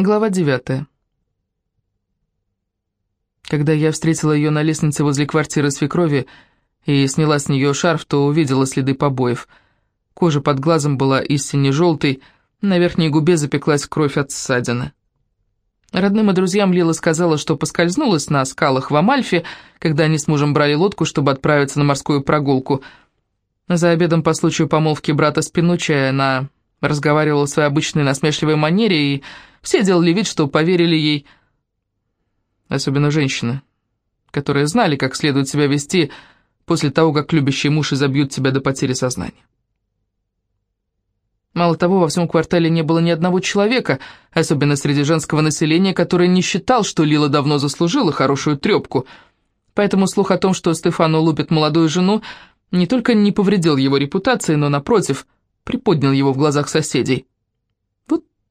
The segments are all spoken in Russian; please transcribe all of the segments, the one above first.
Глава девятая. Когда я встретила ее на лестнице возле квартиры свекрови и сняла с нее шарф, то увидела следы побоев. Кожа под глазом была истинно желтой, на верхней губе запеклась кровь от ссадины. Родным и друзьям Лила сказала, что поскользнулась на скалах в Амальфе, когда они с мужем брали лодку, чтобы отправиться на морскую прогулку. За обедом по случаю помолвки брата с Пинуччи она разговаривала в своей обычной насмешливой манере, и все делали вид, что поверили ей, особенно женщины, которые знали, как следует себя вести после того, как любящий муж изобьют тебя до потери сознания. Мало того, во всем квартале не было ни одного человека, особенно среди женского населения, который не считал, что Лила давно заслужила хорошую трепку. Поэтому слух о том, что Стефану лупит молодую жену, не только не повредил его репутации, но, напротив, приподнял его в глазах соседей.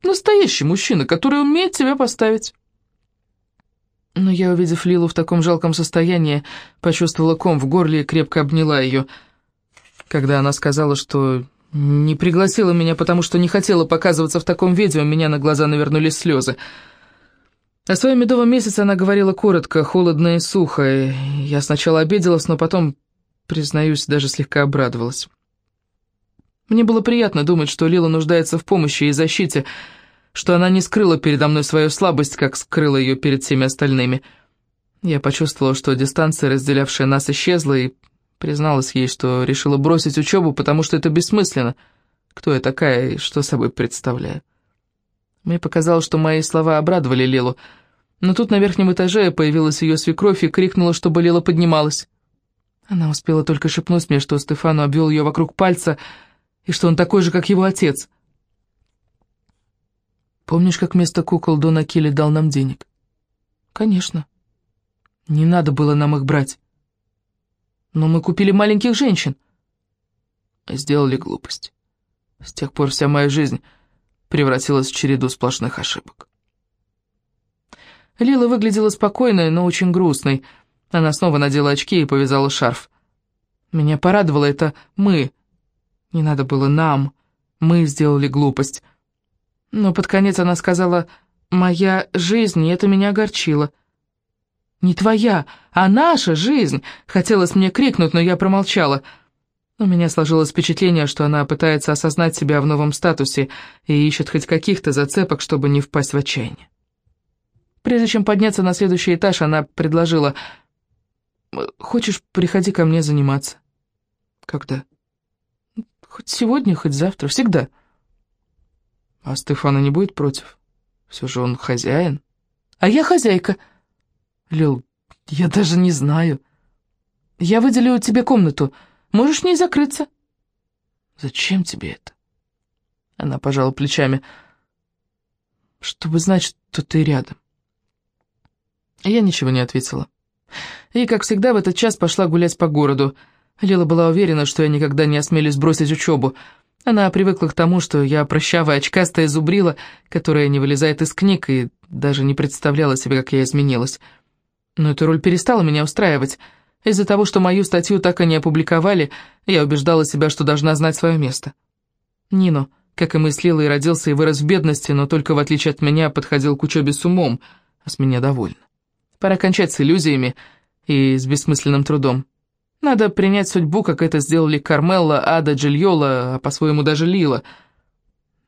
Настоящий мужчина, который умеет себя поставить. Но я, увидев Лилу в таком жалком состоянии, почувствовала ком в горле и крепко обняла ее. Когда она сказала, что не пригласила меня, потому что не хотела показываться в таком виде, у меня на глаза навернулись слезы. О своем медовом месяце она говорила коротко, холодно и сухо. Я сначала обиделась, но потом, признаюсь, даже слегка обрадовалась. Мне было приятно думать, что Лила нуждается в помощи и защите, что она не скрыла передо мной свою слабость, как скрыла ее перед всеми остальными. Я почувствовала, что дистанция, разделявшая нас, исчезла, и призналась ей, что решила бросить учебу, потому что это бессмысленно. Кто я такая и что собой представляю? Мне показалось, что мои слова обрадовали Лилу, но тут на верхнем этаже появилась ее свекровь и крикнула, чтобы Лила поднималась. Она успела только шепнуть мне, что Стефану обвел ее вокруг пальца, и что он такой же, как его отец. Помнишь, как вместо кукол Дона Килли дал нам денег? Конечно. Не надо было нам их брать. Но мы купили маленьких женщин. Сделали глупость. С тех пор вся моя жизнь превратилась в череду сплошных ошибок. Лила выглядела спокойной, но очень грустной. Она снова надела очки и повязала шарф. Меня порадовало это «мы». Не надо было «нам». Мы сделали глупость. Но под конец она сказала «моя жизнь», и это меня огорчило. «Не твоя, а наша жизнь!» Хотелось мне крикнуть, но я промолчала. У меня сложилось впечатление, что она пытается осознать себя в новом статусе и ищет хоть каких-то зацепок, чтобы не впасть в отчаяние. Прежде чем подняться на следующий этаж, она предложила «Хочешь, приходи ко мне заниматься?» «Когда?» «Хоть сегодня, хоть завтра, всегда». А Стефана не будет против? Все же он хозяин. А я хозяйка. Лил, я даже не знаю. Я выделю тебе комнату. Можешь в ней закрыться. Зачем тебе это? Она пожала плечами. Чтобы знать, что ты рядом. Я ничего не ответила. И, как всегда, в этот час пошла гулять по городу. Лила была уверена, что я никогда не осмелюсь бросить учебу. Она привыкла к тому, что я прощавая очкастая зубрила, которая не вылезает из книг, и даже не представляла себе, как я изменилась. Но эта роль перестала меня устраивать. Из-за того, что мою статью так и не опубликовали, я убеждала себя, что должна знать свое место. Нино, как и мыслила, и родился и вырос в бедности, но только в отличие от меня подходил к учебе с умом, а с меня довольна. Пора кончать с иллюзиями и с бессмысленным трудом. Надо принять судьбу, как это сделали Кармелла, Ада, Джильола, а по-своему даже Лила.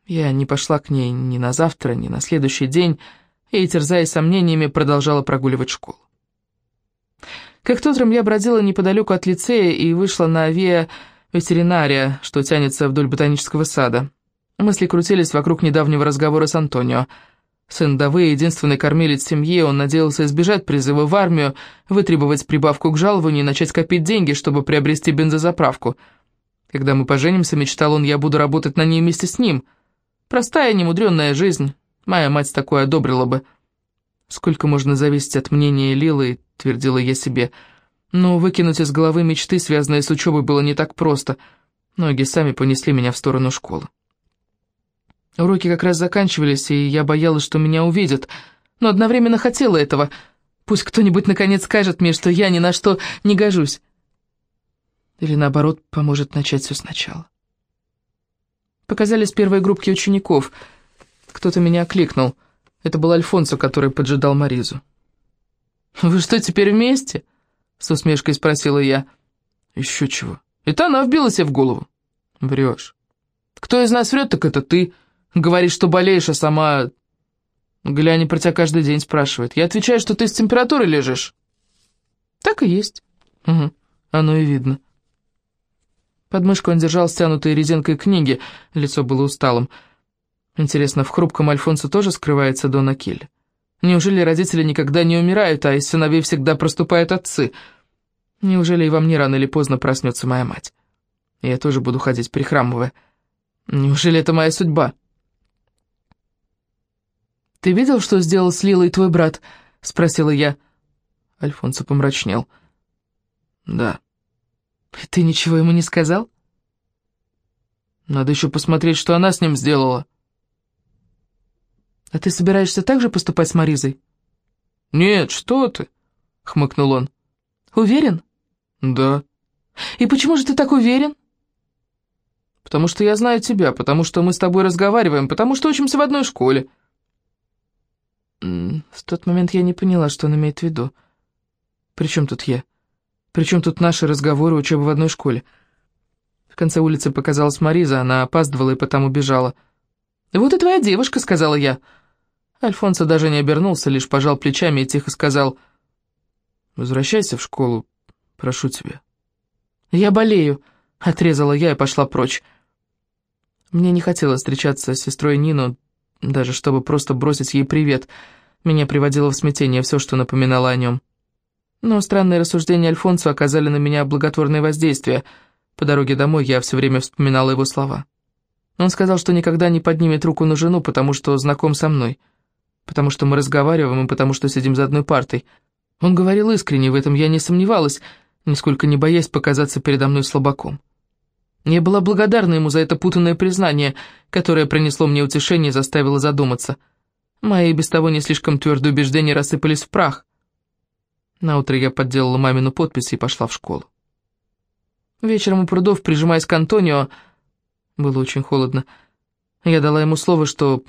Я не пошла к ней ни на завтра, ни на следующий день, и, терзаясь сомнениями, продолжала прогуливать школу. Как-то утром я бродила неподалеку от лицея и вышла на авиа ветеринария, что тянется вдоль ботанического сада. Мысли крутились вокруг недавнего разговора с Антонио. Сын Давы, единственный кормилец семьи, он надеялся избежать призыва в армию, вытребовать прибавку к жалованию и начать копить деньги, чтобы приобрести бензозаправку. Когда мы поженимся, мечтал он, я буду работать на ней вместе с ним. Простая, немудренная жизнь. Моя мать такое одобрила бы. Сколько можно зависеть от мнения Лилы, твердила я себе. Но выкинуть из головы мечты, связанные с учебой, было не так просто. Ноги сами понесли меня в сторону школы. Уроки как раз заканчивались, и я боялась, что меня увидят, но одновременно хотела этого. Пусть кто-нибудь наконец скажет мне, что я ни на что не гожусь. Или наоборот, поможет начать все сначала. Показались первые группки учеников. Кто-то меня окликнул. Это был Альфонсо, который поджидал Маризу. «Вы что, теперь вместе?» — с усмешкой спросила я. «Еще чего. Это она вбила себе в голову». «Врешь. Кто из нас врет, так это ты. Говоришь, что болеешь, а сама... Гляни про тебя каждый день спрашивает. Я отвечаю, что ты с температурой лежишь». «Так и есть». «Угу, оно и видно». Под мышкой он держал стянутые резинкой книги, лицо было усталым. Интересно, в хрупком Альфонсо тоже скрывается Дона Киль? Неужели родители никогда не умирают, а из сыновей всегда проступают отцы? Неужели и во мне рано или поздно проснется моя мать? Я тоже буду ходить прихрамывая. Неужели это моя судьба? «Ты видел, что сделал с Лилой твой брат?» — спросила я. Альфонсо помрачнел. «Да». «Ты ничего ему не сказал?» «Надо еще посмотреть, что она с ним сделала». «А ты собираешься так же поступать с Маризой?» «Нет, что ты!» — хмыкнул он. «Уверен?» «Да». «И почему же ты так уверен?» «Потому что я знаю тебя, потому что мы с тобой разговариваем, потому что учимся в одной школе». В тот момент я не поняла, что он имеет в виду. «При чем тут я? При чем тут наши разговоры, учеба в одной школе?» В конце улицы показалась Мариза, она опаздывала и потому бежала. «Вот и твоя девушка», — сказала я. Альфонсо даже не обернулся, лишь пожал плечами и тихо сказал, «Возвращайся в школу, прошу тебя». «Я болею», — отрезала я и пошла прочь. Мне не хотелось встречаться с сестрой Нину, даже чтобы просто бросить ей привет. Меня приводило в смятение все, что напоминало о нем. Но странные рассуждения Альфонсо оказали на меня благотворное воздействие. По дороге домой я все время вспоминала его слова. Он сказал, что никогда не поднимет руку на жену, потому что знаком со мной потому что мы разговариваем и потому что сидим за одной партой. Он говорил искренне, в этом я не сомневалась, нисколько не боясь показаться передо мной слабаком. Я была благодарна ему за это путанное признание, которое принесло мне утешение и заставило задуматься. Мои без того не слишком твердые убеждения рассыпались в прах. Наутро я подделала мамину подпись и пошла в школу. Вечером у прудов, прижимаясь к Антонио, было очень холодно, я дала ему слово, что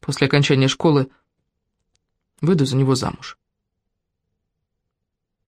после окончания школы Выйду за него замуж.